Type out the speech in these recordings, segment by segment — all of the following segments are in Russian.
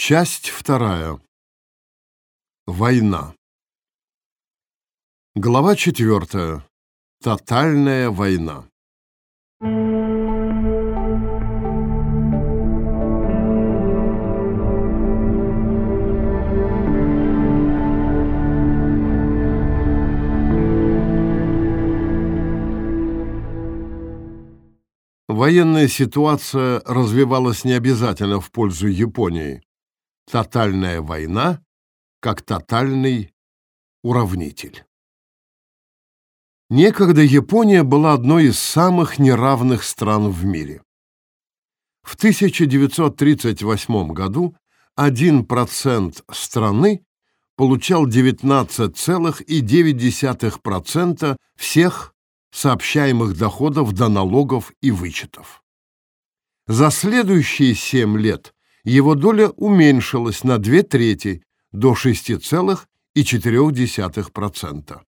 Часть вторая. Война. Глава четвертая. Тотальная война. Военная ситуация развивалась не обязательно в пользу Японии. Тотальная война как тотальный уравнитель. Некогда Япония была одной из самых неравных стран в мире. В 1938 году 1% страны получал 19,9% всех сообщаемых доходов до налогов и вычетов. За следующие 7 лет его доля уменьшилась на две трети до 6,4%.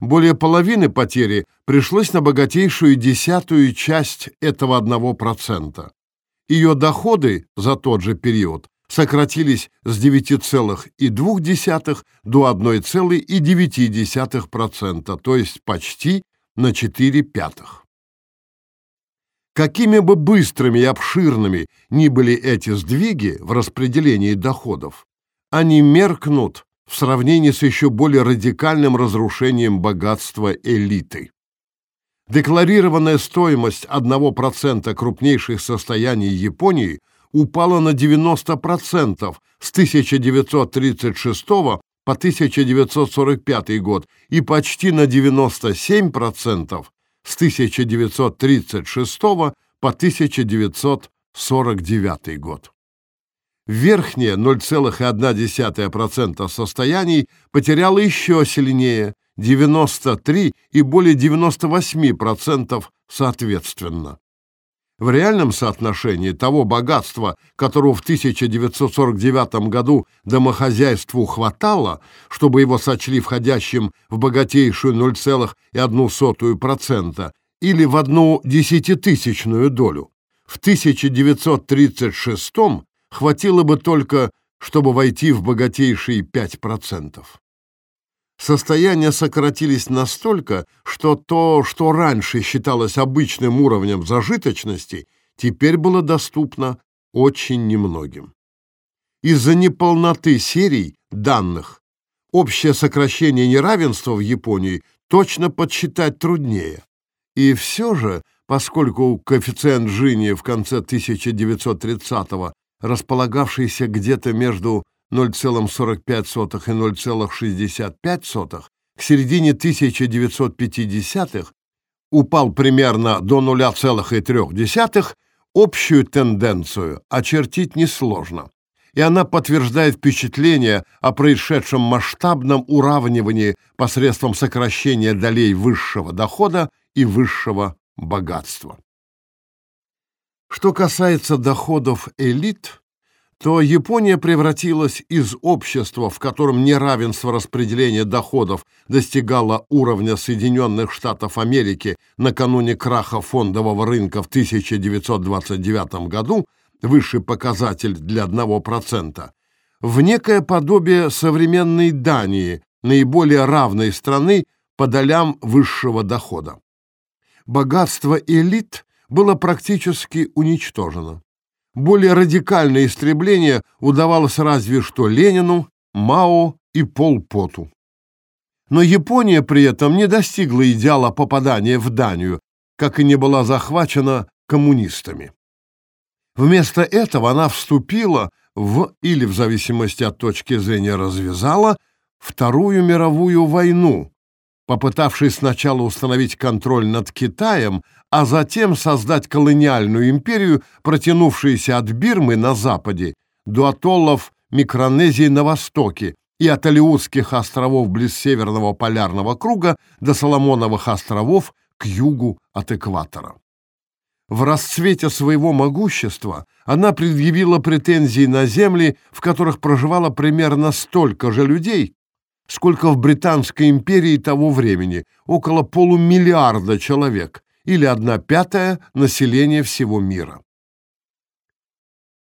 Более половины потери пришлось на богатейшую десятую часть этого 1%. Ее доходы за тот же период сократились с 9,2 до 1,9%, то есть почти на 4 пятых. Какими бы быстрыми и обширными ни были эти сдвиги в распределении доходов, они меркнут в сравнении с еще более радикальным разрушением богатства элиты. Декларированная стоимость 1% крупнейших состояний Японии упала на 90% с 1936 по 1945 год и почти на 97% с 1936 по 1949 год. Верхнее 0,1% состояний потеряло еще сильнее 93 и более 98% соответственно. В реальном соотношении того богатства, которого в 1949 году домохозяйству хватало, чтобы его сочли входящим в богатейшую 0,1% или в одну десятитысячную долю, в 1936 хватило бы только, чтобы войти в богатейшие 5% состояния сократились настолько, что то, что раньше считалось обычным уровнем зажиточности, теперь было доступно очень немногим. Из-за неполноты серий данных общее сокращение неравенства в Японии точно подсчитать труднее. И все же, поскольку коэффициент Джини в конце 1930-го, располагавшийся где-то между 0,45 и 0,65 к середине 1950-х упал примерно до 0,3, общую тенденцию очертить несложно, и она подтверждает впечатление о происшедшем масштабном уравнивании посредством сокращения долей высшего дохода и высшего богатства. Что касается доходов элит, то Япония превратилась из общества, в котором неравенство распределения доходов достигало уровня Соединенных Штатов Америки накануне краха фондового рынка в 1929 году, высший показатель для 1%, в некое подобие современной Дании, наиболее равной страны по долям высшего дохода. Богатство элит было практически уничтожено. Более радикальное истребление удавалось разве что Ленину, Мао и Пол Поту. Но Япония при этом не достигла идеала попадания в Данию, как и не была захвачена коммунистами. Вместо этого она вступила в, или в зависимости от точки зрения развязала, Вторую мировую войну, попытавшись сначала установить контроль над Китаем, а затем создать колониальную империю, протянувшуюся от Бирмы на западе до атоллов Микронезии на востоке и от Алиутских островов близ Северного полярного круга до Соломоновых островов к югу от экватора. В расцвете своего могущества она предъявила претензии на земли, в которых проживало примерно столько же людей, сколько в Британской империи того времени, около полумиллиарда человек, или одна пятая населения всего мира.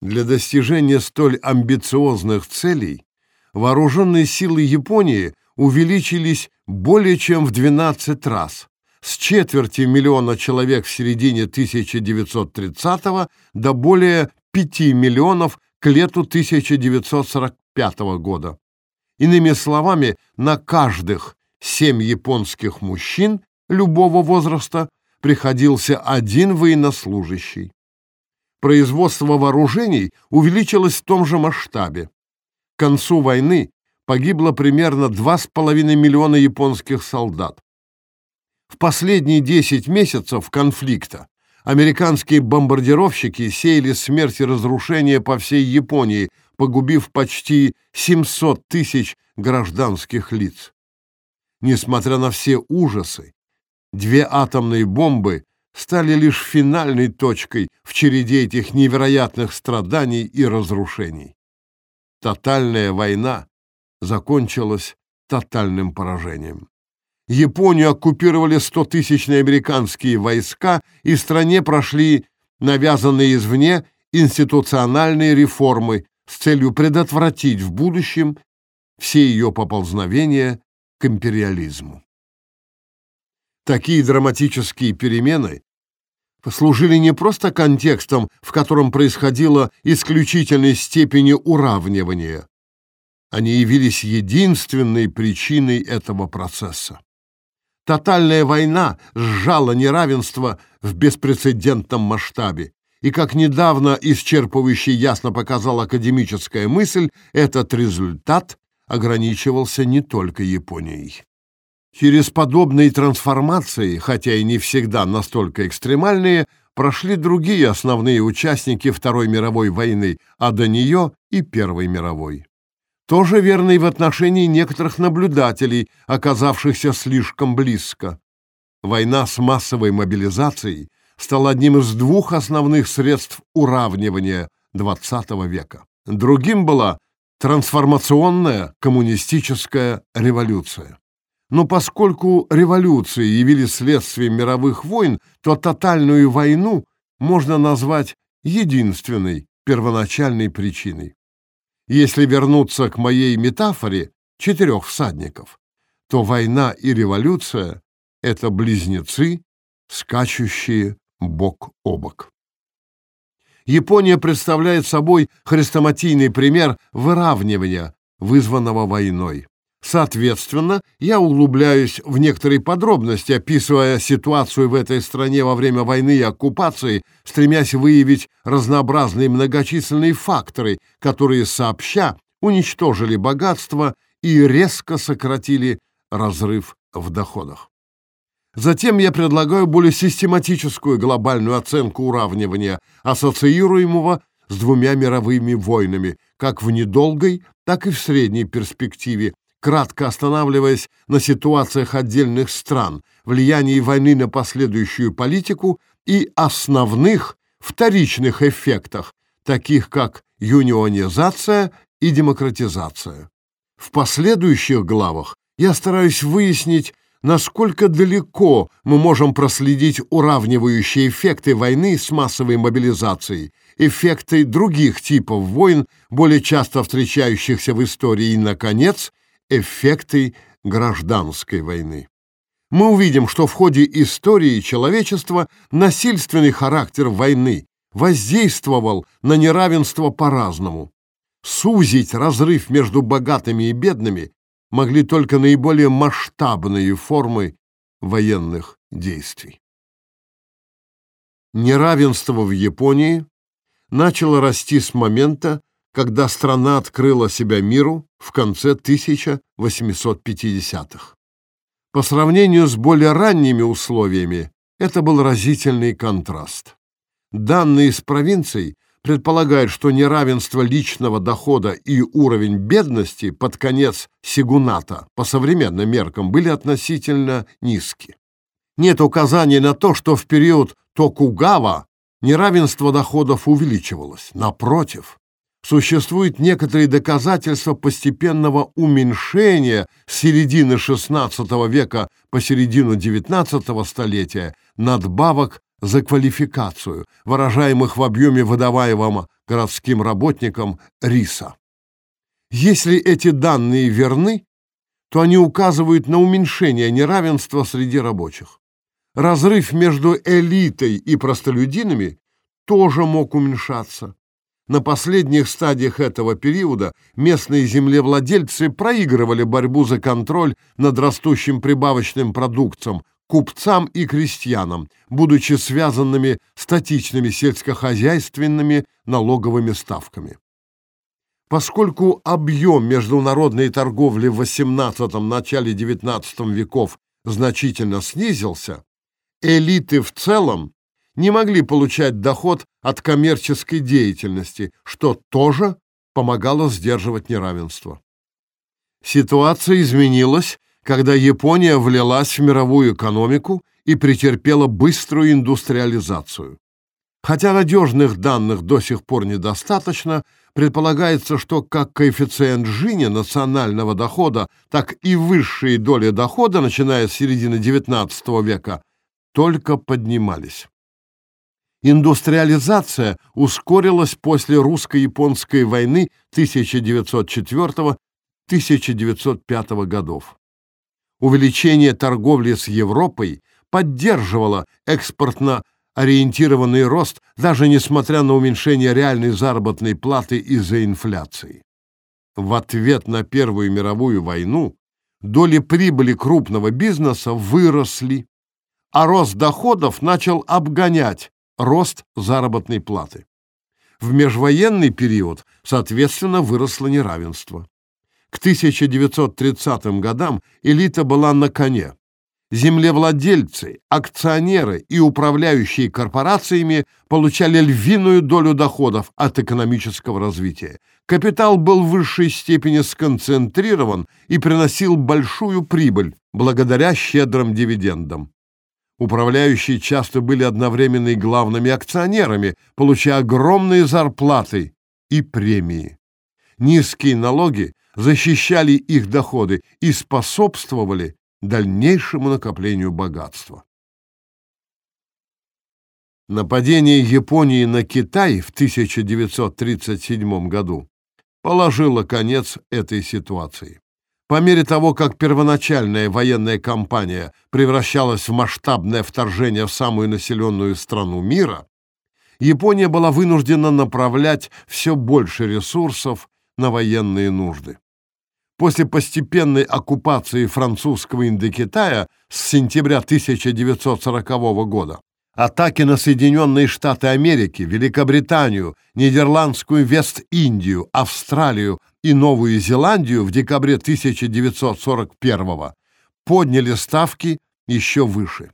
Для достижения столь амбициозных целей вооруженные силы Японии увеличились более чем в 12 раз, с четверти миллиона человек в середине 1930 до более 5 миллионов к лету 1945 года. Иными словами, на каждых 7 японских мужчин любого возраста приходился один военнослужащий. Производство вооружений увеличилось в том же масштабе. К концу войны погибло примерно 2,5 миллиона японских солдат. В последние 10 месяцев конфликта американские бомбардировщики сеяли смерть и разрушение по всей Японии, погубив почти 700 тысяч гражданских лиц. Несмотря на все ужасы, две атомные бомбы стали лишь финальной точкой в череде этих невероятных страданий и разрушений. Тотальная война закончилась тотальным поражением. Японию оккупировали 100-тысячные американские войска, и в стране прошли навязанные извне институциональные реформы с целью предотвратить в будущем все ее поползновения к империализму. Такие драматические перемены послужили не просто контекстом, в котором происходило исключительной степени уравнивания, они явились единственной причиной этого процесса. Тотальная война сжала неравенство в беспрецедентном масштабе. И, как недавно исчерпывающе ясно показала академическая мысль, этот результат ограничивался не только Японией. Через подобные трансформации, хотя и не всегда настолько экстремальные, прошли другие основные участники Второй мировой войны, а до нее и Первой мировой тоже верно и в отношении некоторых наблюдателей, оказавшихся слишком близко. Война с массовой мобилизацией стала одним из двух основных средств уравнивания XX века. Другим была трансформационная коммунистическая революция. Но поскольку революции явились следствием мировых войн, то тотальную войну можно назвать единственной первоначальной причиной. Если вернуться к моей метафоре четырех всадников, то война и революция — это близнецы, скачущие бок о бок. Япония представляет собой хрестоматийный пример выравнивания, вызванного войной. Соответственно, я углубляюсь в некоторые подробности, описывая ситуацию в этой стране во время войны и оккупации, стремясь выявить разнообразные многочисленные факторы, которые сообща уничтожили богатство и резко сократили разрыв в доходах. Затем я предлагаю более систематическую глобальную оценку уравнивания, ассоциируемого с двумя мировыми войнами, как в недолгой, так и в средней перспективе, кратко останавливаясь на ситуациях отдельных стран, влиянии войны на последующую политику и основных вторичных эффектах, таких как юнионизация и демократизация. В последующих главах я стараюсь выяснить, насколько далеко мы можем проследить уравнивающие эффекты войны с массовой мобилизацией, эффекты других типов войн, более часто встречающихся в истории, и, наконец, эффекты гражданской войны. Мы увидим, что в ходе истории человечества насильственный характер войны воздействовал на неравенство по-разному. Сузить разрыв между богатыми и бедными могли только наиболее масштабные формы военных действий. Неравенство в Японии начало расти с момента, когда страна открыла себя миру в конце 1850-х. По сравнению с более ранними условиями, это был разительный контраст. Данные из провинций предполагают, что неравенство личного дохода и уровень бедности под конец Сигуната по современным меркам были относительно низки. Нет указаний на то, что в период Токугава неравенство доходов увеличивалось. Напротив, существуют некоторые доказательства постепенного уменьшения с середины XVI века по середину XIX столетия надбавок за квалификацию, выражаемых в объеме выдаваемого городским работникам риса. Если эти данные верны, то они указывают на уменьшение неравенства среди рабочих. Разрыв между элитой и простолюдинами тоже мог уменьшаться. На последних стадиях этого периода местные землевладельцы проигрывали борьбу за контроль над растущим прибавочным продуктом купцам и крестьянам, будучи связанными статичными сельскохозяйственными налоговыми ставками. Поскольку объем международной торговли в XVIII – начале XIX веков значительно снизился, элиты в целом не могли получать доход от коммерческой деятельности, что тоже помогало сдерживать неравенство. Ситуация изменилась, когда Япония влилась в мировую экономику и претерпела быструю индустриализацию. Хотя надежных данных до сих пор недостаточно, предполагается, что как коэффициент Жини национального дохода, так и высшие доли дохода, начиная с середины XIX века, только поднимались. Индустриализация ускорилась после русско-японской войны 1904-1905 годов. Увеличение торговли с Европой поддерживало экспортно ориентированный рост, даже несмотря на уменьшение реальной заработной платы из-за инфляции. В ответ на Первую мировую войну доли прибыли крупного бизнеса выросли, а рост доходов начал обгонять рост заработной платы. В межвоенный период, соответственно, выросло неравенство. К 1930 годам элита была на коне. Землевладельцы, акционеры и управляющие корпорациями получали львиную долю доходов от экономического развития. Капитал был в высшей степени сконцентрирован и приносил большую прибыль благодаря щедрым дивидендам. Управляющие часто были одновременно и главными акционерами, получая огромные зарплаты и премии. Низкие налоги защищали их доходы и способствовали дальнейшему накоплению богатства. Нападение Японии на Китай в 1937 году положило конец этой ситуации. По мере того, как первоначальная военная кампания превращалась в масштабное вторжение в самую населенную страну мира, Япония была вынуждена направлять все больше ресурсов на военные нужды после постепенной оккупации французского Индокитая с сентября 1940 года, атаки на Соединенные Штаты Америки, Великобританию, Нидерландскую Вест-Индию, Австралию и Новую Зеландию в декабре 1941 подняли ставки еще выше.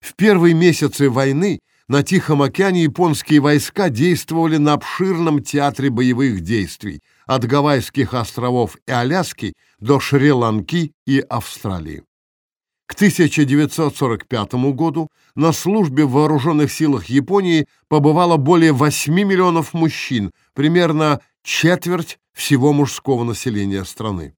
В первые месяцы войны на Тихом океане японские войска действовали на обширном театре боевых действий – от Гавайских островов и Аляски до Шри-Ланки и Австралии. К 1945 году на службе в вооруженных силах Японии побывало более 8 миллионов мужчин, примерно четверть всего мужского населения страны.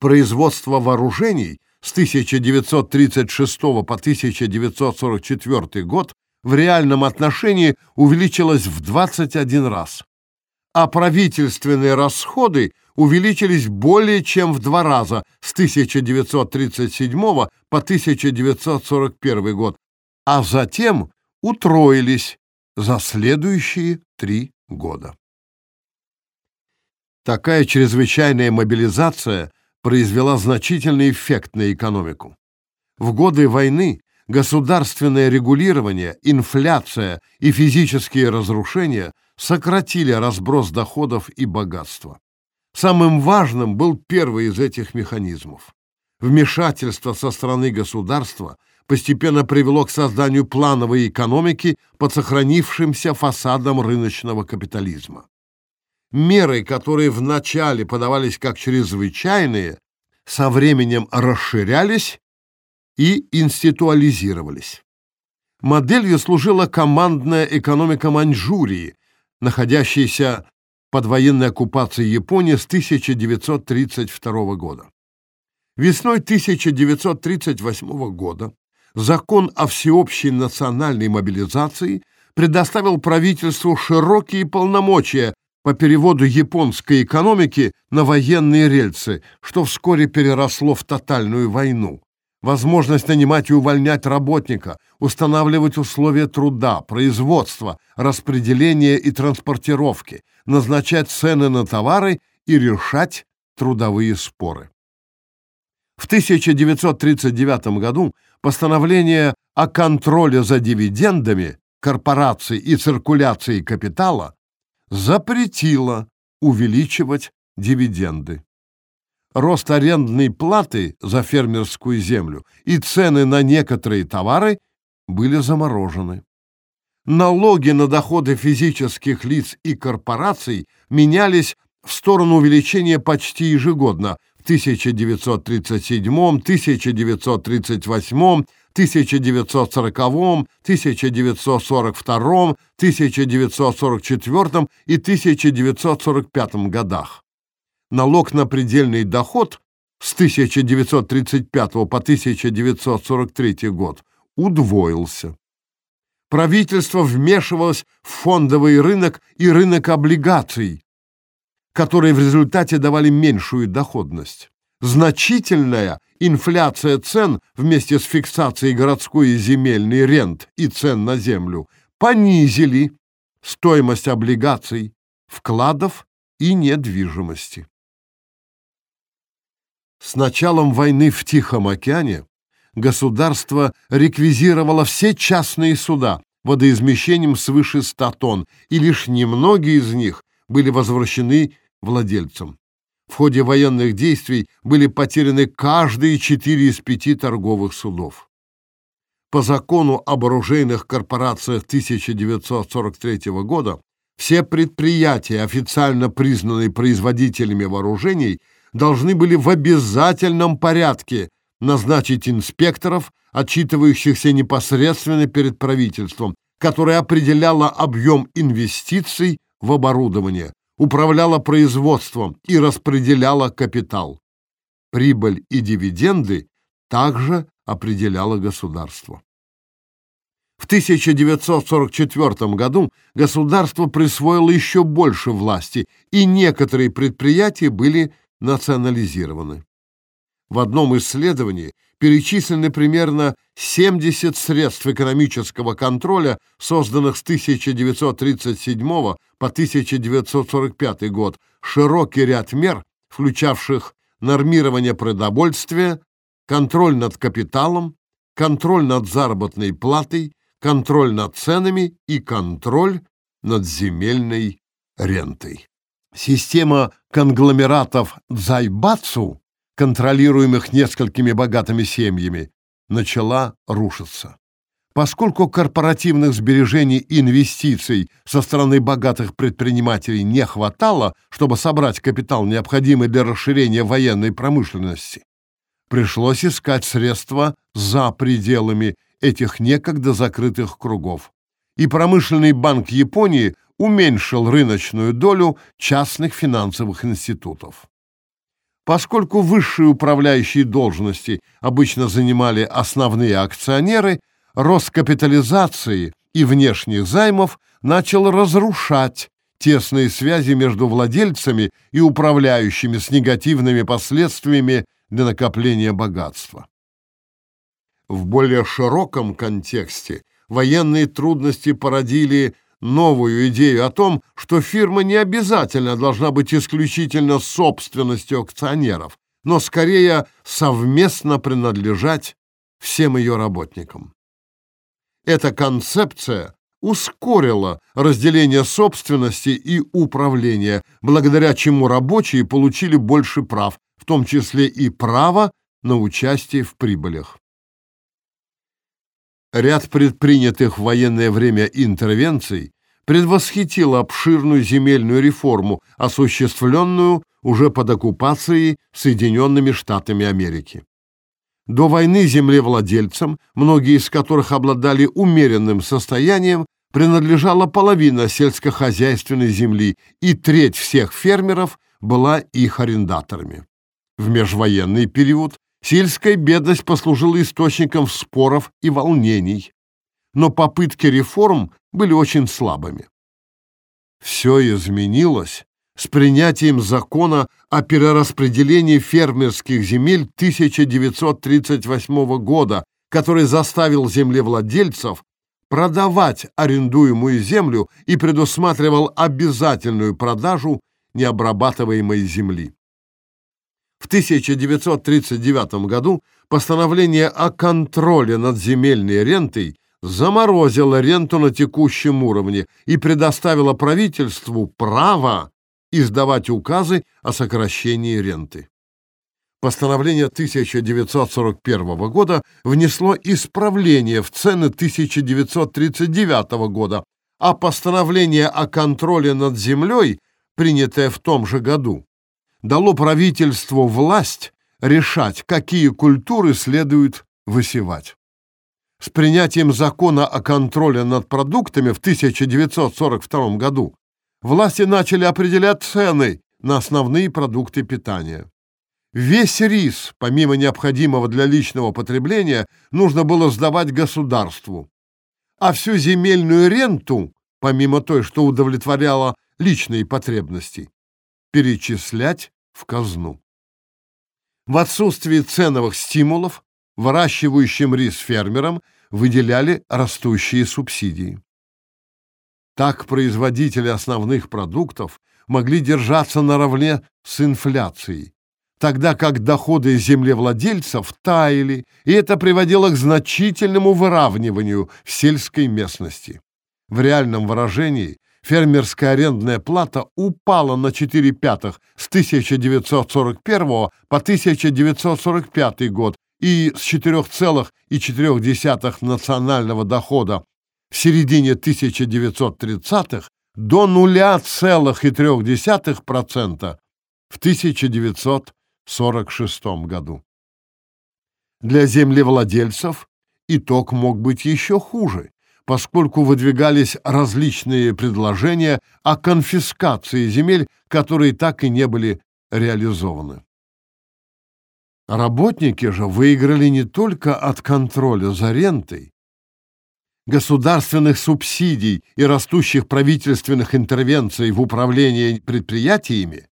Производство вооружений с 1936 по 1944 год в реальном отношении увеличилось в 21 раз а правительственные расходы увеличились более чем в два раза с 1937 по 1941 год, а затем утроились за следующие три года. Такая чрезвычайная мобилизация произвела значительный эффект на экономику. В годы войны государственное регулирование, инфляция и физические разрушения сократили разброс доходов и богатства. Самым важным был первый из этих механизмов. Вмешательство со стороны государства постепенно привело к созданию плановой экономики под сохранившимся фасадом рыночного капитализма. Меры, которые вначале подавались как чрезвычайные, со временем расширялись и институализировались. Моделью служила командная экономика Маньчжурии, находящейся под военной оккупацией Японии с 1932 года. Весной 1938 года закон о всеобщей национальной мобилизации предоставил правительству широкие полномочия по переводу японской экономики на военные рельсы, что вскоре переросло в тотальную войну. Возможность нанимать и увольнять работника, устанавливать условия труда, производства, распределения и транспортировки, назначать цены на товары и решать трудовые споры. В 1939 году постановление о контроле за дивидендами корпораций и циркуляции капитала запретило увеличивать дивиденды. Рост арендной платы за фермерскую землю и цены на некоторые товары были заморожены. Налоги на доходы физических лиц и корпораций менялись в сторону увеличения почти ежегодно в 1937, 1938, 1940, 1942, 1944 и 1945 годах. Налог на предельный доход с 1935 по 1943 год удвоился. Правительство вмешивалось в фондовый рынок и рынок облигаций, которые в результате давали меньшую доходность. Значительная инфляция цен вместе с фиксацией городской и земельной рент и цен на землю понизили стоимость облигаций, вкладов и недвижимости. С началом войны в Тихом океане государство реквизировало все частные суда водоизмещением свыше 100 тонн, и лишь немногие из них были возвращены владельцам. В ходе военных действий были потеряны каждые четыре из пяти торговых судов. По закону об оружейных корпорациях 1943 года все предприятия, официально признанные производителями вооружений, должны были в обязательном порядке назначить инспекторов, отчитывающихся непосредственно перед правительством, которое определяло объем инвестиций в оборудование, управляла производством и распределяла капитал. Прибыль и дивиденды также определяло государство. В 1944 году государство присвоило еще больше власти, и некоторые предприятия были национализированы. В одном исследовании перечислены примерно 70 средств экономического контроля, созданных с 1937 по 1945 год, широкий ряд мер, включавших нормирование продовольствия, контроль над капиталом, контроль над заработной платой, контроль над ценами и контроль над земельной рентой. Система конгломератов Дзайбацу контролируемых несколькими богатыми семьями, начала рушиться. Поскольку корпоративных сбережений и инвестиций со стороны богатых предпринимателей не хватало, чтобы собрать капитал, необходимый для расширения военной промышленности, пришлось искать средства за пределами этих некогда закрытых кругов. И промышленный банк Японии уменьшил рыночную долю частных финансовых институтов. Поскольку высшие управляющие должности обычно занимали основные акционеры, рост капитализации и внешних займов начал разрушать тесные связи между владельцами и управляющими с негативными последствиями для накопления богатства. В более широком контексте военные трудности породили новую идею о том, что фирма не обязательно должна быть исключительно собственностью акционеров, но скорее совместно принадлежать всем ее работникам. Эта концепция ускорила разделение собственности и управления, благодаря чему рабочие получили больше прав, в том числе и право на участие в прибылях. Ряд предпринятых в военное время интервенций предвосхитил обширную земельную реформу, осуществленную уже под оккупацией Соединенными Штатами Америки. До войны землевладельцам, многие из которых обладали умеренным состоянием, принадлежала половина сельскохозяйственной земли, и треть всех фермеров была их арендаторами. В межвоенный период Сельская бедность послужила источником споров и волнений, но попытки реформ были очень слабыми. Все изменилось с принятием закона о перераспределении фермерских земель 1938 года, который заставил землевладельцев продавать арендуемую землю и предусматривал обязательную продажу необрабатываемой земли. В 1939 году постановление о контроле над земельной рентой заморозило ренту на текущем уровне и предоставило правительству право издавать указы о сокращении ренты. Постановление 1941 года внесло исправление в цены 1939 года, а постановление о контроле над землей, принятое в том же году, дало правительству власть решать, какие культуры следует высевать. С принятием закона о контроле над продуктами в 1942 году власти начали определять цены на основные продукты питания. Весь рис, помимо необходимого для личного потребления, нужно было сдавать государству, а всю земельную ренту, помимо той, что удовлетворяла личные потребности, перечислять в казну. В отсутствие ценовых стимулов выращивающим рис фермерам выделяли растущие субсидии. Так производители основных продуктов могли держаться наравне с инфляцией, тогда как доходы землевладельцев таяли, и это приводило к значительному выравниванию сельской местности. В реальном выражении фермерская арендная плата упала на 4 пятых с 1941 по 1945 год и с 4,4 национального дохода в середине 1930-х до 0,3% в 1946 году. Для землевладельцев итог мог быть еще хуже, поскольку выдвигались различные предложения о конфискации земель, которые так и не были реализованы. Работники же выиграли не только от контроля за рентой, государственных субсидий и растущих правительственных интервенций в управлении предприятиями,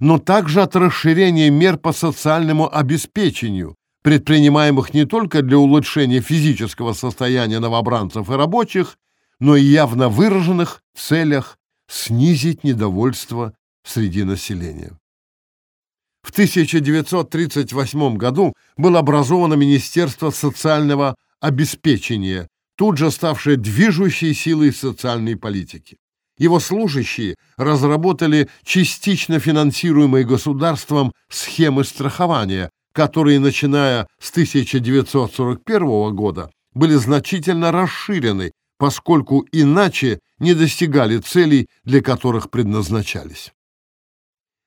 но также от расширения мер по социальному обеспечению, предпринимаемых не только для улучшения физического состояния новобранцев и рабочих, но и явно выраженных целях снизить недовольство среди населения. В 1938 году было образовано Министерство социального обеспечения, тут же ставшее движущей силой социальной политики. Его служащие разработали частично финансируемые государством схемы страхования, которые, начиная с 1941 года, были значительно расширены, поскольку иначе не достигали целей, для которых предназначались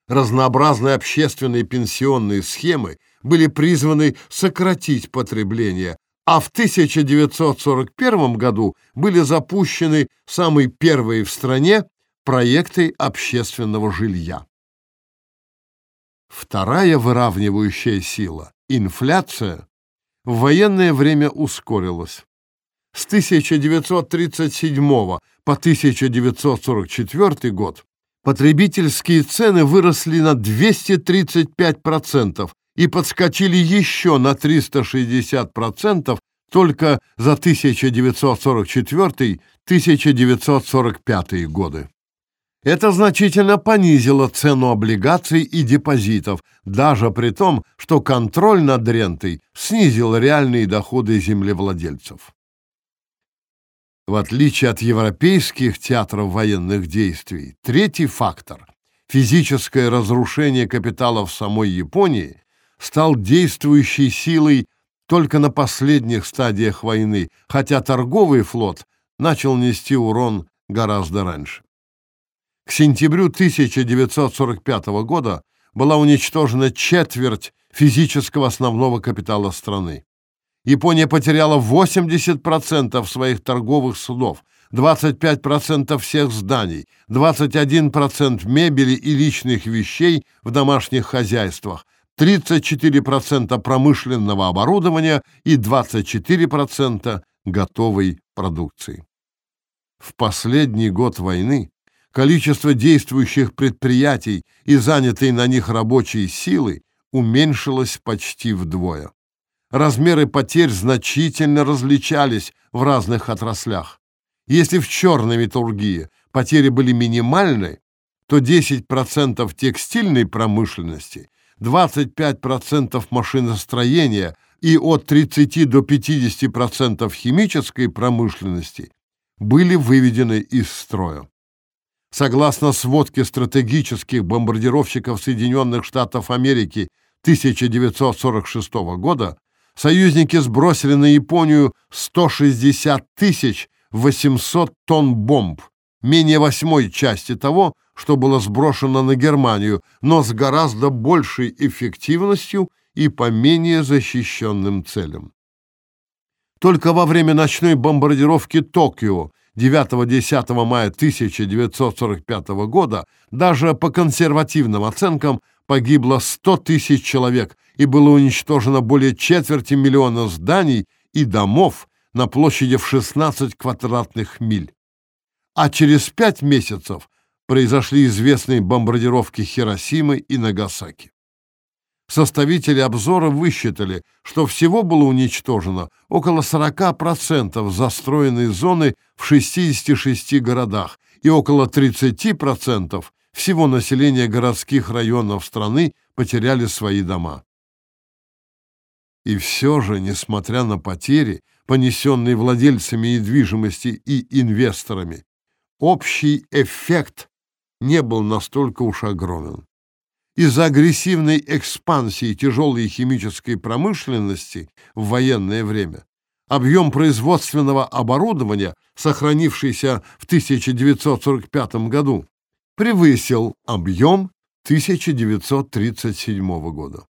разнообразные общественные пенсионные схемы были призваны сократить потребление, а в 1941 году были запущены самые первые в стране проекты общественного жилья. Вторая выравнивающая сила – инфляция – в военное время ускорилась. С 1937 по 1944 год потребительские цены выросли на 235% и подскочили еще на 360% только за 1944-1945 годы. Это значительно понизило цену облигаций и депозитов, даже при том, что контроль над рентой снизил реальные доходы землевладельцев. В отличие от европейских театров военных действий, третий фактор – физическое разрушение капитала в самой Японии – стал действующей силой только на последних стадиях войны, хотя торговый флот начал нести урон гораздо раньше. К сентябрю 1945 года была уничтожена четверть физического основного капитала страны. Япония потеряла 80% своих торговых судов, 25% всех зданий, 21% мебели и личных вещей в домашних хозяйствах, 34% промышленного оборудования и 24% готовой продукции. В последний год войны количество действующих предприятий и занятой на них рабочей силы уменьшилось почти вдвое. Размеры потерь значительно различались в разных отраслях. Если в черной металлургии потери были минимальны, то 10% текстильной промышленности, 25% машиностроения и от 30 до 50% химической промышленности были выведены из строя. Согласно сводке стратегических бомбардировщиков Соединенных Штатов Америки 1946 года, союзники сбросили на Японию 160 800 тонн бомб, менее восьмой части того, что было сброшено на Германию, но с гораздо большей эффективностью и по менее защищенным целям. Только во время ночной бомбардировки Токио 9-10 мая 1945 года даже по консервативным оценкам погибло 100 тысяч человек и было уничтожено более четверти миллиона зданий и домов на площади в 16 квадратных миль. А через пять месяцев произошли известные бомбардировки Хиросимы и Нагасаки. Составители обзора высчитали, что всего было уничтожено около 40% застроенной зоны в 66 городах и около 30% всего населения городских районов страны потеряли свои дома. И все же, несмотря на потери, понесенные владельцами недвижимости и инвесторами, общий эффект не был настолько уж огромен. Из-за агрессивной экспансии тяжелой химической промышленности в военное время объем производственного оборудования, сохранившийся в 1945 году, превысил объем 1937 года.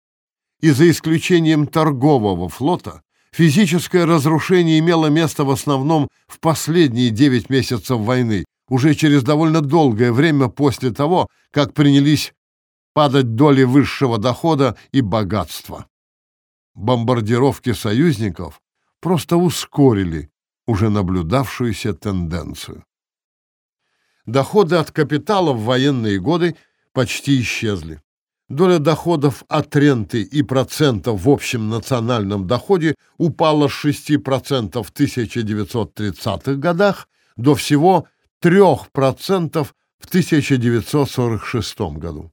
И за исключением торгового флота, физическое разрушение имело место в основном в последние 9 месяцев войны, уже через довольно долгое время после того, как принялись падать доли высшего дохода и богатства. Бомбардировки союзников просто ускорили уже наблюдавшуюся тенденцию. Доходы от капитала в военные годы почти исчезли. Доля доходов от ренты и процентов в общем национальном доходе упала с 6% в 1930-х годах до всего 3% в 1946 году.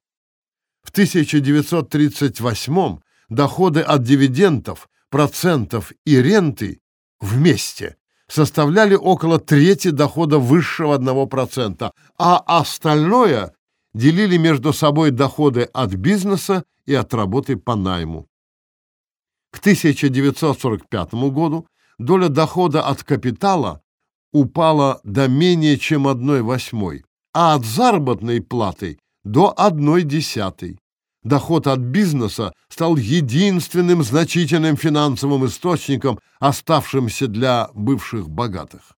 В 1938 доходы от дивидендов, процентов и ренты вместе составляли около трети дохода высшего 1%, а остальное делили между собой доходы от бизнеса и от работы по найму. К 1945 году доля дохода от капитала упала до менее чем 1 восьмой, а от заработной платы до одной десятой. Доход от бизнеса стал единственным значительным финансовым источником, оставшимся для бывших богатых.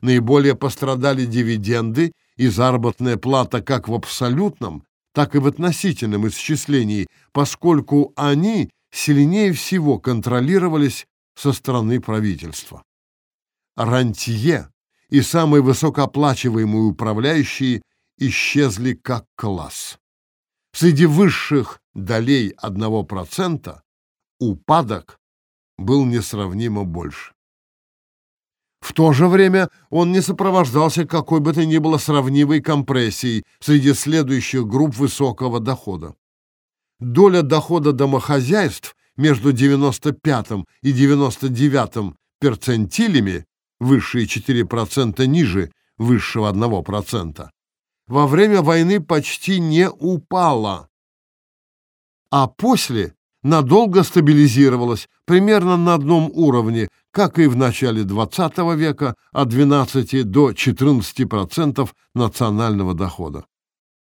Наиболее пострадали дивиденды и заработная плата как в абсолютном, так и в относительном исчислении, поскольку они сильнее всего контролировались со стороны правительства. Рантье и самые высокооплачиваемые управляющие исчезли как класс. Среди высших долей 1% упадок был несравнимо больше. В то же время он не сопровождался какой бы то ни было сравнивой компрессией среди следующих групп высокого дохода. Доля дохода домохозяйств между 95 и 99 перцентилями, высшие 4% ниже высшего 1%, во время войны почти не упала, а после надолго стабилизировалась примерно на одном уровне, как и в начале XX века, от 12 до 14% национального дохода.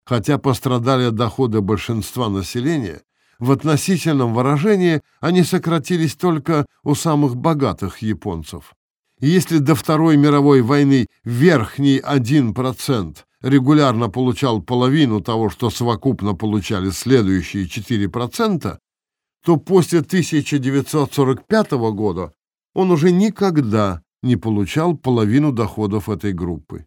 Хотя пострадали доходы большинства населения, в относительном выражении они сократились только у самых богатых японцев. Если до Второй мировой войны верхний 1% регулярно получал половину того, что совокупно получали следующие 4%, то после 1945 года он уже никогда не получал половину доходов этой группы.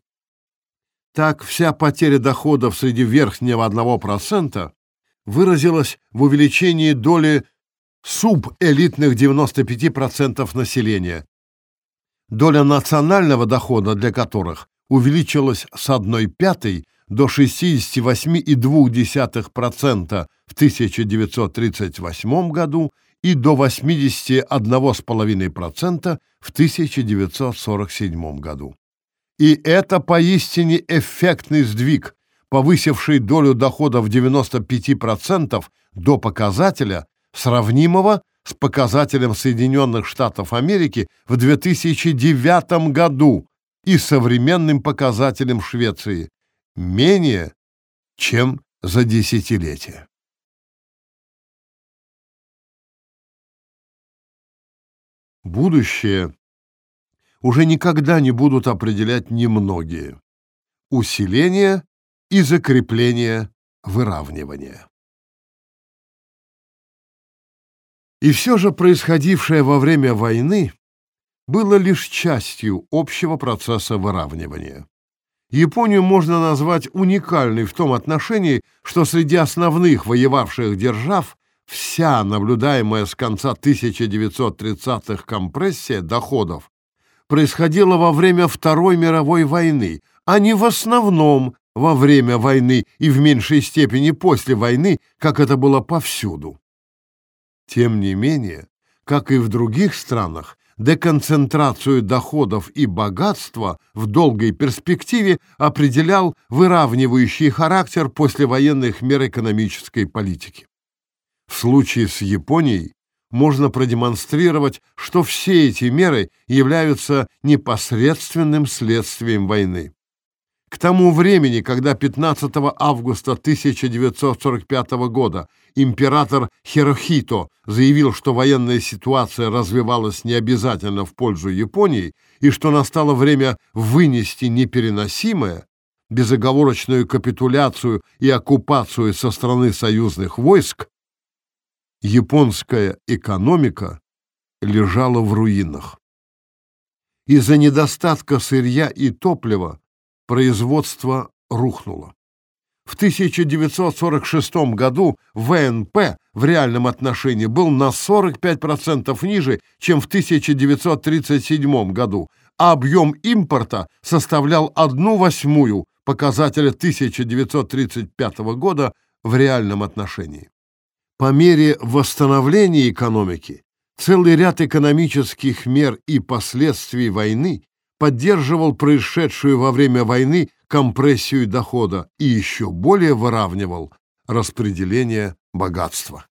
Так вся потеря доходов среди верхнего 1% выразилась в увеличении доли субэлитных 95% населения, доля национального дохода для которых увеличилась с 1 пятой до 68,2% в 1938 году и до 81,5% в 1947 году. И это поистине эффектный сдвиг, повысивший долю дохода в 95% до показателя, сравнимого с показателем Соединенных Штатов Америки в 2009 году и современным показателем Швеции менее чем за десятилетие. Будущее уже никогда не будут определять немногие. Усиление и закрепление выравнивания. И все же происходившее во время войны было лишь частью общего процесса выравнивания. Японию можно назвать уникальной в том отношении, что среди основных воевавших держав вся наблюдаемая с конца 1930-х компрессия доходов происходила во время Второй мировой войны, а не в основном во время войны и в меньшей степени после войны, как это было повсюду. Тем не менее, как и в других странах, деконцентрацию доходов и богатства в долгой перспективе определял выравнивающий характер послевоенных мер экономической политики. В случае с Японией можно продемонстрировать, что все эти меры являются непосредственным следствием войны. К тому времени, когда 15 августа 1945 года император Хирохито заявил, что военная ситуация развивалась не обязательно в пользу Японии и что настало время вынести непереносимое, безоговорочную капитуляцию и оккупацию со стороны союзных войск, японская экономика лежала в руинах. Из-за недостатка сырья и топлива производство рухнуло. В 1946 году ВНП в реальном отношении был на 45% ниже, чем в 1937 году, а объем импорта составлял одну восьмую показателя 1935 года в реальном отношении. По мере восстановления экономики целый ряд экономических мер и последствий войны поддерживал происшедшую во время войны компрессию дохода и еще более выравнивал распределение богатства.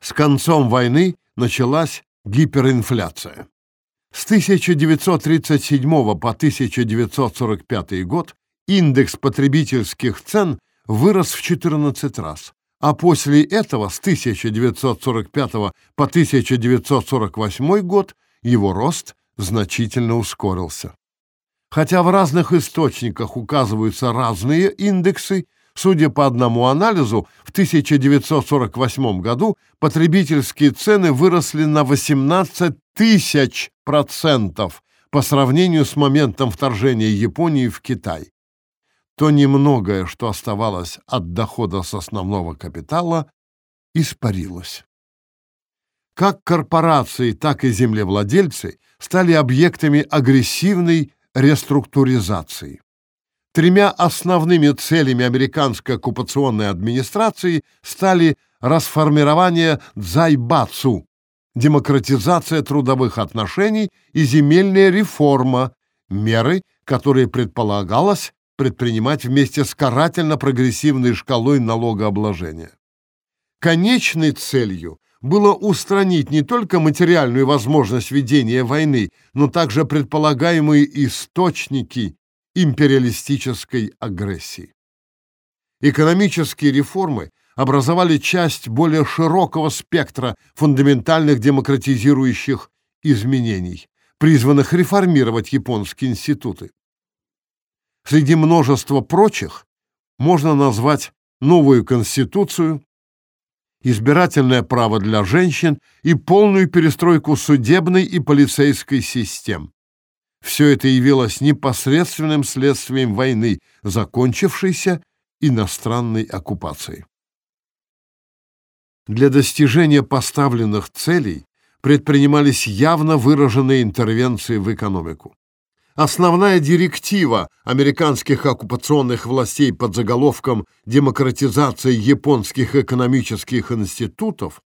С концом войны началась гиперинфляция. С 1937 по 1945 год индекс потребительских цен вырос в 14 раз, а после этого с 1945 по 1948 год его рост значительно ускорился. Хотя в разных источниках указываются разные индексы, судя по одному анализу, в 1948 году потребительские цены выросли на 18 тысяч процентов по сравнению с моментом вторжения Японии в Китай. То немногое, что оставалось от дохода с основного капитала, испарилось. Как корпорации, так и землевладельцы стали объектами агрессивной реструктуризации. Тремя основными целями американской оккупационной администрации стали расформирование дзайбацу, демократизация трудовых отношений и земельная реформа, меры, которые предполагалось предпринимать вместе с карательно-прогрессивной шкалой налогообложения. Конечной целью было устранить не только материальную возможность ведения войны, но также предполагаемые источники империалистической агрессии. Экономические реформы образовали часть более широкого спектра фундаментальных демократизирующих изменений, призванных реформировать японские институты. Среди множества прочих можно назвать новую конституцию, избирательное право для женщин и полную перестройку судебной и полицейской систем. Все это явилось непосредственным следствием войны, закончившейся иностранной оккупацией. Для достижения поставленных целей предпринимались явно выраженные интервенции в экономику. Основная директива американских оккупационных властей под заголовком «Демократизация японских экономических институтов»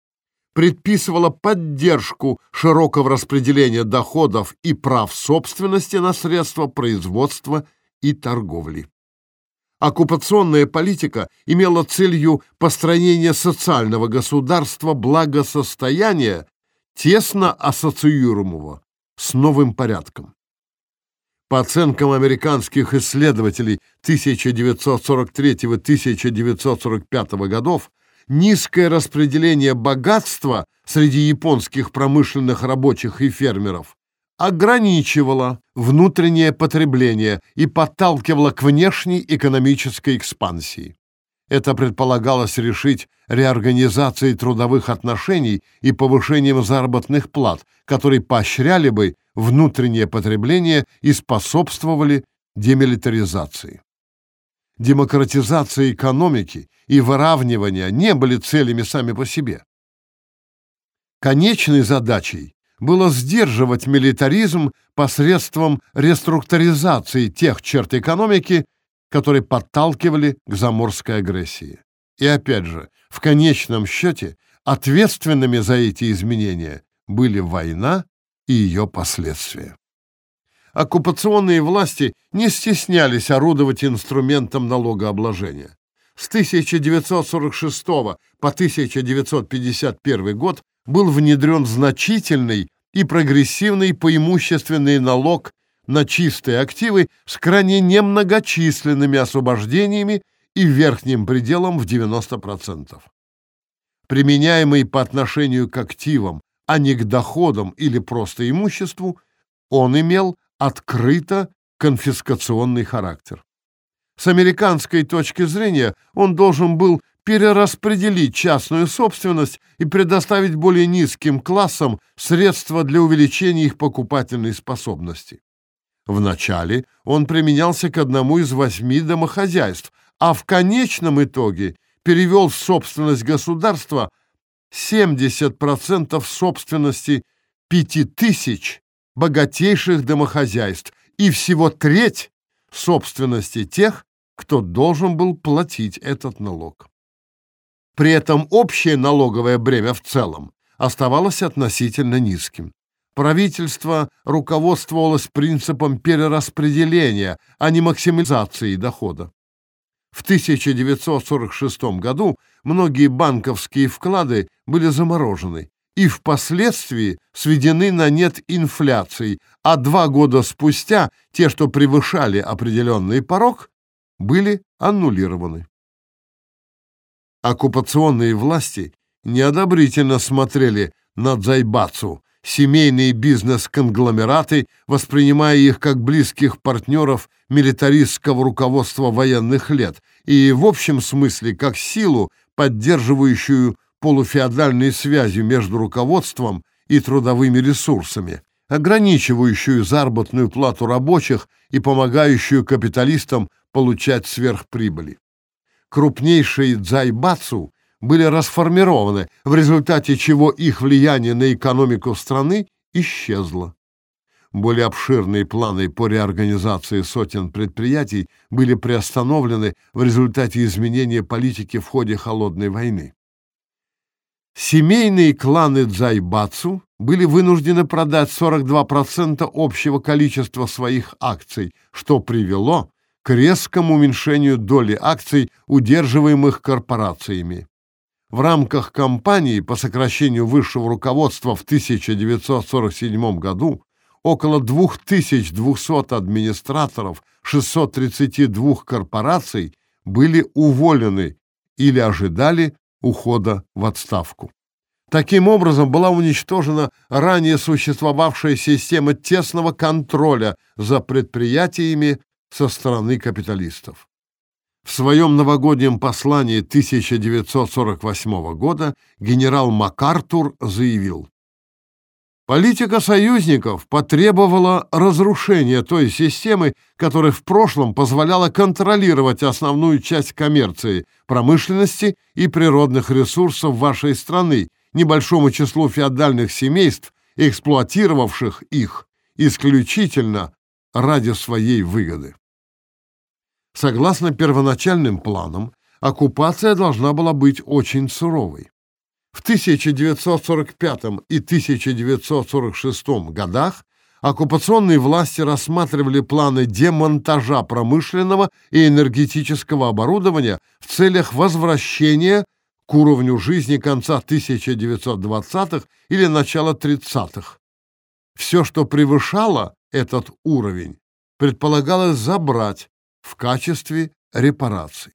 предписывала поддержку широкого распределения доходов и прав собственности на средства производства и торговли. Оккупационная политика имела целью построения социального государства благосостояния, тесно ассоциируемого с новым порядком. По оценкам американских исследователей 1943-1945 годов, низкое распределение богатства среди японских промышленных рабочих и фермеров ограничивало внутреннее потребление и подталкивало к внешней экономической экспансии. Это предполагалось решить реорганизацией трудовых отношений и повышением заработных плат, которые поощряли бы внутреннее потребление и способствовали демилитаризации. Демократизация экономики и выравнивание не были целями сами по себе. Конечной задачей было сдерживать милитаризм посредством реструктуризации тех черт экономики, которые подталкивали к заморской агрессии. И опять же, в конечном счете, ответственными за эти изменения были война и ее последствия. Оккупационные власти не стеснялись орудовать инструментом налогообложения. С 1946 по 1951 год был внедрен значительный и прогрессивный поимущественный налог на чистые активы с крайне немногочисленными освобождениями и верхним пределом в 90%. Применяемый по отношению к активам, а не к доходам или просто имуществу, он имел открыто конфискационный характер. С американской точки зрения он должен был перераспределить частную собственность и предоставить более низким классам средства для увеличения их покупательной способности. Вначале он применялся к одному из восьми домохозяйств, а в конечном итоге перевел в собственность государства 70% собственности 5000 богатейших домохозяйств и всего треть собственности тех, кто должен был платить этот налог. При этом общее налоговое бремя в целом оставалось относительно низким. Правительство руководствовалось принципом перераспределения, а не максимизации дохода. В 1946 году многие банковские вклады были заморожены и впоследствии сведены на нет инфляцией, а два года спустя те, что превышали определенный порог, были аннулированы. Оккупационные власти неодобрительно смотрели на Дзайбацу, семейные бизнес-конгломераты, воспринимая их как близких партнеров милитаристского руководства военных лет и, в общем смысле, как силу, поддерживающую полуфеодальные связи между руководством и трудовыми ресурсами, ограничивающую заработную плату рабочих и помогающую капиталистам получать сверхприбыли. Крупнейшие дзайбацу были расформированы, в результате чего их влияние на экономику страны исчезло. Более обширные планы по реорганизации сотен предприятий были приостановлены в результате изменения политики в ходе Холодной войны. Семейные кланы Дзайбацу были вынуждены продать 42% общего количества своих акций, что привело к резкому уменьшению доли акций, удерживаемых корпорациями. В рамках кампании по сокращению высшего руководства в 1947 году около 2200 администраторов 632 корпораций были уволены или ожидали ухода в отставку. Таким образом была уничтожена ранее существовавшая система тесного контроля за предприятиями со стороны капиталистов. В своем новогоднем послании 1948 года генерал МакАртур заявил, Политика союзников потребовала разрушения той системы, которая в прошлом позволяла контролировать основную часть коммерции, промышленности и природных ресурсов вашей страны, небольшому числу феодальных семейств, эксплуатировавших их исключительно ради своей выгоды. Согласно первоначальным планам, оккупация должна была быть очень суровой. В 1945 и 1946 годах оккупационные власти рассматривали планы демонтажа промышленного и энергетического оборудования в целях возвращения к уровню жизни конца 1920-х или начала 30-х. Все, что превышало этот уровень, предполагалось забрать в качестве репараций.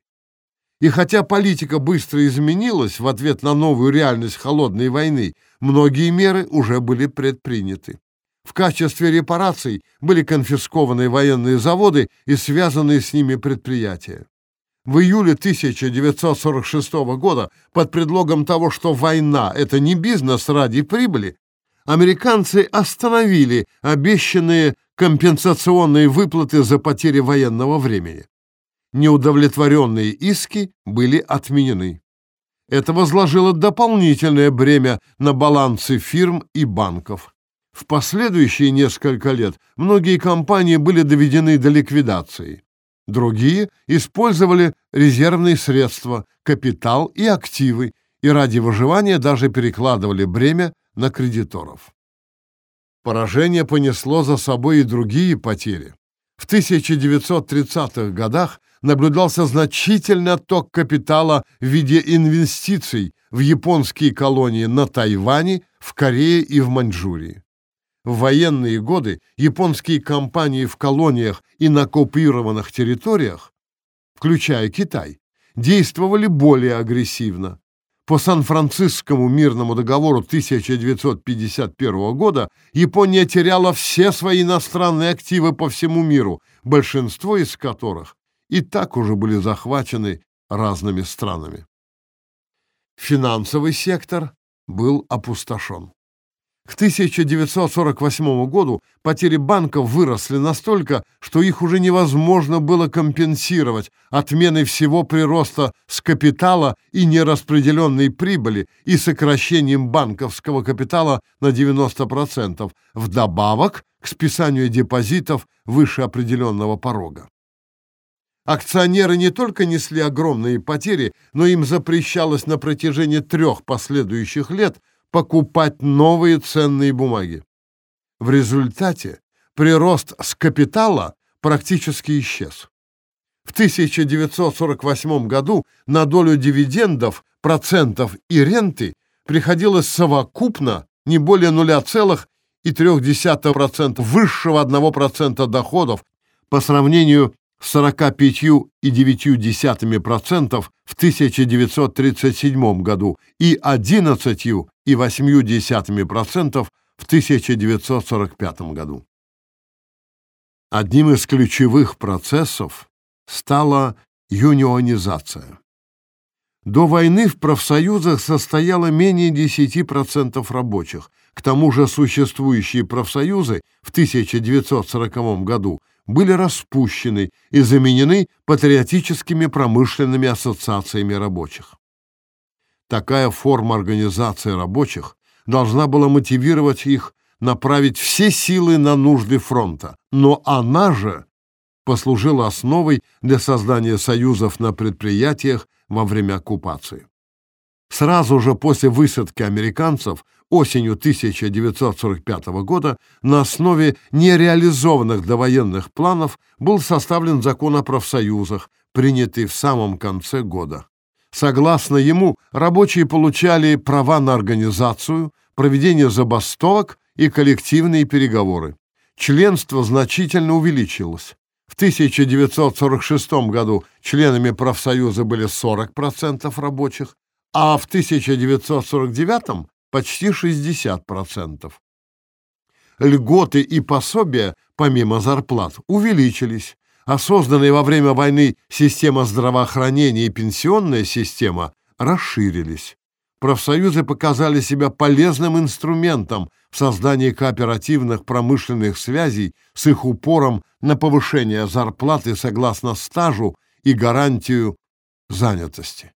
И хотя политика быстро изменилась в ответ на новую реальность холодной войны, многие меры уже были предприняты. В качестве репараций были конфискованы военные заводы и связанные с ними предприятия. В июле 1946 года под предлогом того, что война – это не бизнес ради прибыли, американцы остановили обещанные компенсационные выплаты за потери военного времени неудовлетворенные иски были отменены. Это возложило дополнительное бремя на балансы фирм и банков. В последующие несколько лет многие компании были доведены до ликвидации. Другие использовали резервные средства, капитал и активы, и ради выживания даже перекладывали бремя на кредиторов. Поражение понесло за собой и другие потери. В 1930-х годах наблюдался значительный отток капитала в виде инвестиций в японские колонии на Тайване, в Корее и в Маньчжурии. В военные годы японские компании в колониях и на оккупированных территориях, включая Китай, действовали более агрессивно. По Сан-Францискому мирному договору 1951 года Япония теряла все свои иностранные активы по всему миру, большинство из которых и так уже были захвачены разными странами. Финансовый сектор был опустошен. К 1948 году потери банков выросли настолько, что их уже невозможно было компенсировать отменой всего прироста с капитала и нераспределенной прибыли и сокращением банковского капитала на 90%, вдобавок к списанию депозитов выше определенного порога. Акционеры не только несли огромные потери, но им запрещалось на протяжении трех последующих лет покупать новые ценные бумаги. В результате прирост с капитала практически исчез. В 1948 году на долю дивидендов, процентов и ренты приходилось совокупно не более 0,3% высшего 1% доходов по сравнению 45,9% в 1937 году и 11,8% в 1945 году. Одним из ключевых процессов стала юнионизация. До войны в профсоюзах состояло менее 10% рабочих. К тому же существующие профсоюзы в 1940 году были распущены и заменены патриотическими промышленными ассоциациями рабочих. Такая форма организации рабочих должна была мотивировать их направить все силы на нужды фронта, но она же послужила основой для создания союзов на предприятиях во время оккупации. Сразу же после высадки американцев осенью 1945 года на основе нереализованных довоенных планов был составлен закон о профсоюзах, принятый в самом конце года. Согласно ему, рабочие получали права на организацию, проведение забастовок и коллективные переговоры. Членство значительно увеличилось. В 1946 году членами профсоюза были 40% рабочих, а в 1949 почти 60%. Льготы и пособия, помимо зарплат, увеличились. а созданные во время войны система здравоохранения и пенсионная система расширились. Профсоюзы показали себя полезным инструментом в создании кооперативных промышленных связей с их упором на повышение зарплаты согласно стажу и гарантию занятости.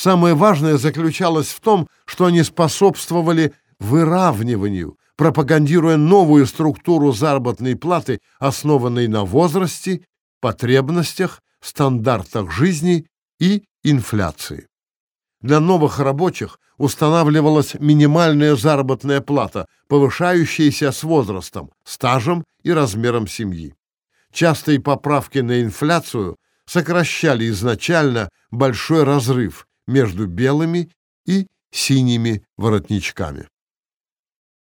Самое важное заключалось в том, что они способствовали выравниванию, пропагандируя новую структуру заработной платы, основанной на возрасте, потребностях, стандартах жизни и инфляции. Для новых рабочих устанавливалась минимальная заработная плата, повышающаяся с возрастом, стажем и размером семьи. Частые поправки на инфляцию сокращали изначально большой разрыв между белыми и синими воротничками.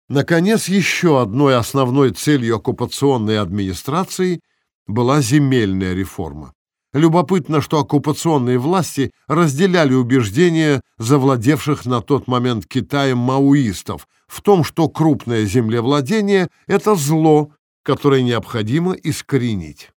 Наконец, еще одной основной целью оккупационной администрации была земельная реформа. Любопытно, что оккупационные власти разделяли убеждения завладевших на тот момент Китаем маоистов в том, что крупное землевладение – это зло, которое необходимо искоренить.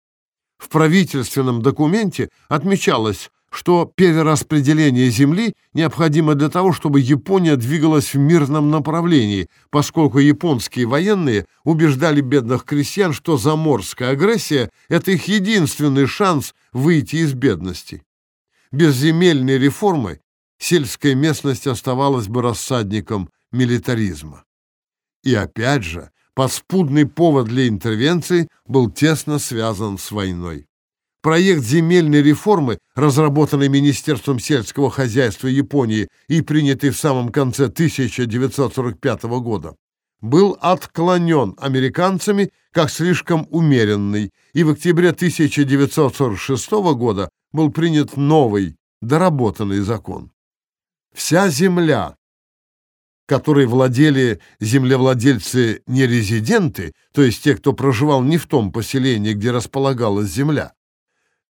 В правительственном документе отмечалось, что перераспределение земли необходимо для того, чтобы Япония двигалась в мирном направлении, поскольку японские военные убеждали бедных крестьян, что заморская агрессия – это их единственный шанс выйти из бедности. Без земельной реформы сельская местность оставалась бы рассадником милитаризма. И опять же, подспудный повод для интервенции был тесно связан с войной. Проект земельной реформы, разработанный Министерством сельского хозяйства Японии и принятый в самом конце 1945 года, был отклонен американцами как слишком умеренный, и в октябре 1946 года был принят новый, доработанный закон. Вся земля, которой владели землевладельцы-нерезиденты, то есть те, кто проживал не в том поселении, где располагалась земля,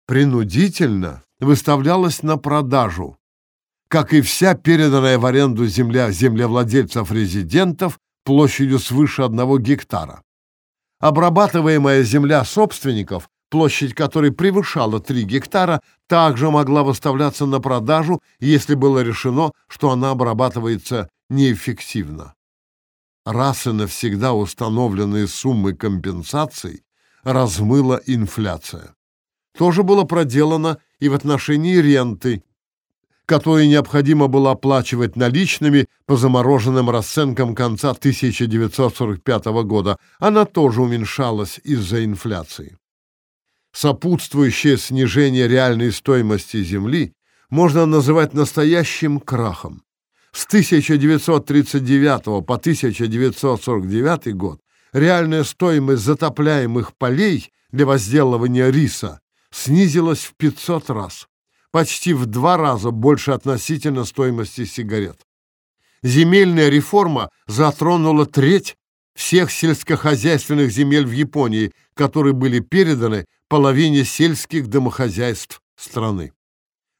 принудительно выставлялась на продажу, как и вся переданная в аренду земля землевладельцев-резидентов площадью свыше одного гектара. Обрабатываемая земля собственников, площадь которой превышала 3 гектара, также могла выставляться на продажу, если было решено, что она обрабатывается неэффективно. Раз и навсегда установленные суммы компенсаций размыла инфляция. То же было проделано и в отношении ренты, которую необходимо было оплачивать наличными по замороженным расценкам конца 1945 года. Она тоже уменьшалась из-за инфляции. Сопутствующее снижение реальной стоимости земли можно называть настоящим крахом. С 1939 по 1949 год реальная стоимость затопляемых полей для возделывания риса снизилась в 500 раз, почти в два раза больше относительно стоимости сигарет. Земельная реформа затронула треть всех сельскохозяйственных земель в Японии, которые были переданы половине сельских домохозяйств страны.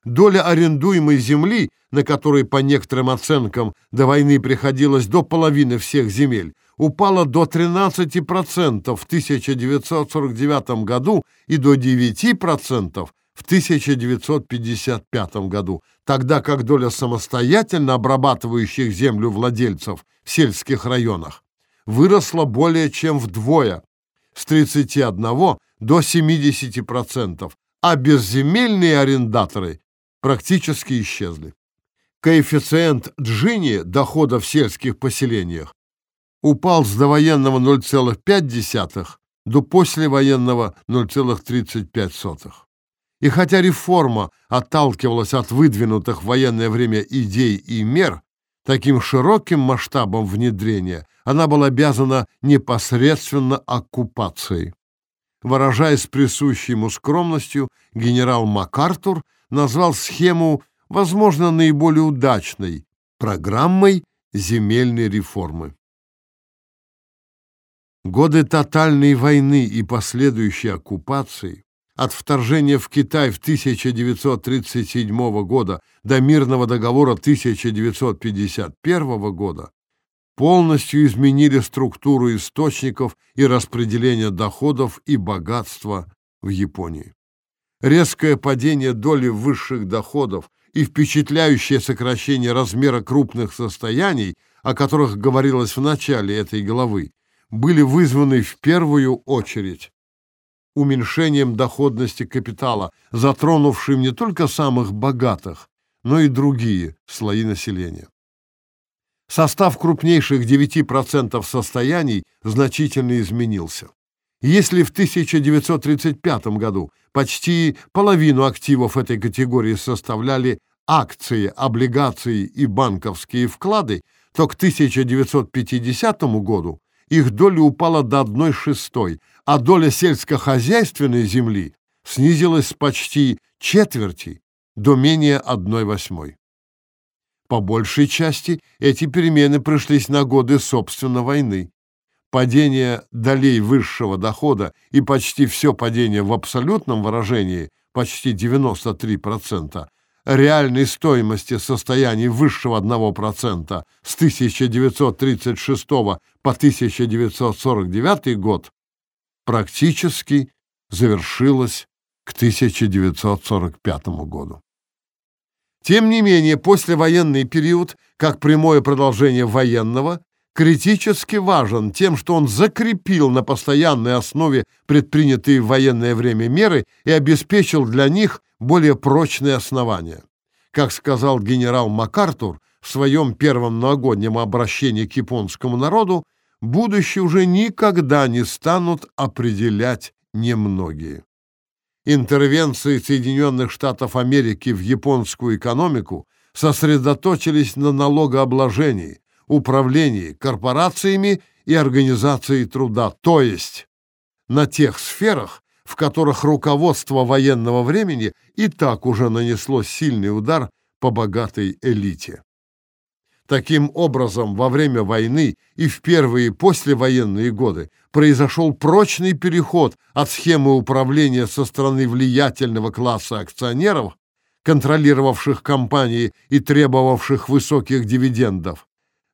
Доля арендуемой земли, на которой по некоторым оценкам до войны приходилось до половины всех земель, упала до 13% в 1949 году и до 9% в 1955 году, тогда как доля самостоятельно обрабатывающих землю владельцев в сельских районах выросла более чем вдвое, с 31 до 70%, а безземельные арендаторы практически исчезли. Коэффициент Джини дохода в сельских поселениях упал с довоенного 0,5 до послевоенного 0,35. И хотя реформа отталкивалась от выдвинутых в военное время идей и мер, таким широким масштабом внедрения она была обязана непосредственно оккупацией. Выражаясь присущей ему скромностью, генерал МакАртур назвал схему, возможно, наиболее удачной программой земельной реформы. Годы тотальной войны и последующей оккупации, от вторжения в Китай в 1937 года до мирного договора 1951 года, полностью изменили структуру источников и распределение доходов и богатства в Японии. Резкое падение доли высших доходов и впечатляющее сокращение размера крупных состояний, о которых говорилось в начале этой главы, были вызваны в первую очередь уменьшением доходности капитала, затронувшим не только самых богатых, но и другие слои населения. Состав крупнейших 9% состояний значительно изменился. Если в 1935 году почти половину активов этой категории составляли акции, облигации и банковские вклады, то к 1950 году их доля упала до 1 шестой, а доля сельскохозяйственной земли снизилась с почти четверти до менее 1 восьмой. По большей части эти перемены пришлись на годы собственной войны. Падение долей высшего дохода и почти все падение в абсолютном выражении, почти 93%, реальной стоимости состояний высшего 1% с 1936 по 1949 год практически завершилось к 1945 году. Тем не менее, послевоенный период, как прямое продолжение военного, критически важен тем, что он закрепил на постоянной основе предпринятые в военное время меры и обеспечил для них более прочные основания. Как сказал генерал МакАртур в своем первом новогоднем обращении к японскому народу, будущее уже никогда не станут определять немногие. Интервенции Соединенных Штатов Америки в японскую экономику сосредоточились на налогообложении, управлении корпорациями и организации труда, то есть на тех сферах, в которых руководство военного времени и так уже нанесло сильный удар по богатой элите. Таким образом, во время войны и в первые послевоенные годы произошел прочный переход от схемы управления со стороны влиятельного класса акционеров, контролировавших компании и требовавших высоких дивидендов,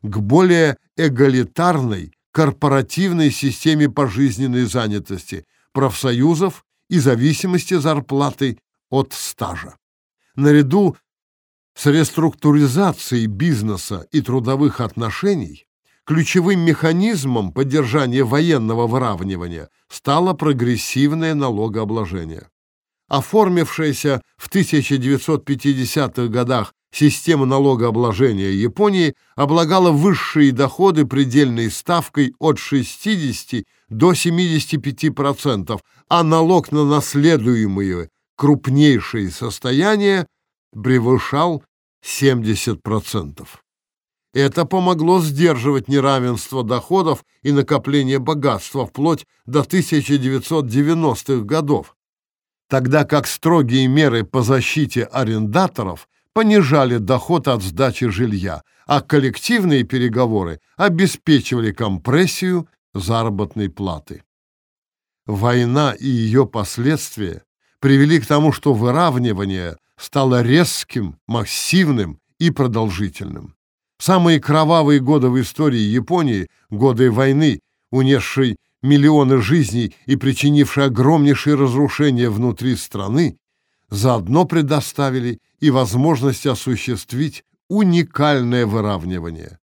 к более эгалитарной корпоративной системе пожизненной занятости, профсоюзов и зависимости зарплаты от стажа. Наряду с реструктуризацией бизнеса и трудовых отношений ключевым механизмом поддержания военного выравнивания стало прогрессивное налогообложение. Оформившаяся в 1950-х годах система налогообложения Японии облагала высшие доходы предельной ставкой от 60 до 75%, а налог на наследуемые крупнейшие состояния превышал 70%. Это помогло сдерживать неравенство доходов и накопление богатства вплоть до 1990-х годов, тогда как строгие меры по защите арендаторов понижали доход от сдачи жилья, а коллективные переговоры обеспечивали компрессию заработной платы. Война и ее последствия привели к тому, что выравнивание стало резким, массивным и продолжительным. Самые кровавые годы в истории Японии, годы войны, унесшей миллионы жизней и причинившей огромнейшие разрушения внутри страны, заодно предоставили и возможность осуществить уникальное выравнивание.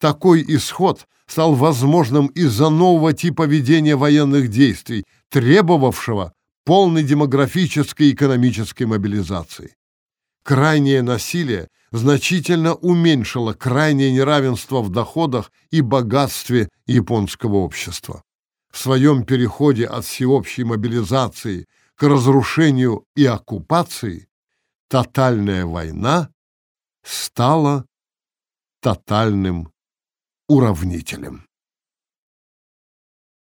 Такой исход стал возможным из-за нового типа ведения военных действий, требовавшего полной демографической и экономической мобилизации. Крайнее насилие значительно уменьшило крайнее неравенство в доходах и богатстве японского общества. В своем переходе от всеобщей мобилизации к разрушению и оккупации тотальная война стала тотальным уравнителем.